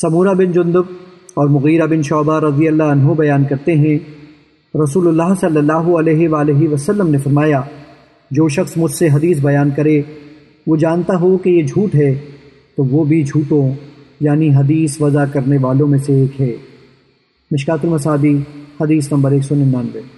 سمورہ بن جندب اور مغیرہ بن شعبہ رضی اللہ عنہ بیان کرتے ہیں رسول اللہ صلی اللہ علیہ وآلہ وسلم نے فرمایا، جو شخص مجھ سے حدیث بیان کرے، وہ جانتا ہو کہ یہ جھوٹ ہے، تو وہ بھی جھوٹوں یعنی حدیث وضع کرنے والوں میں سے ایک ہے۔ مشکات المسادی حدیث نمبر 199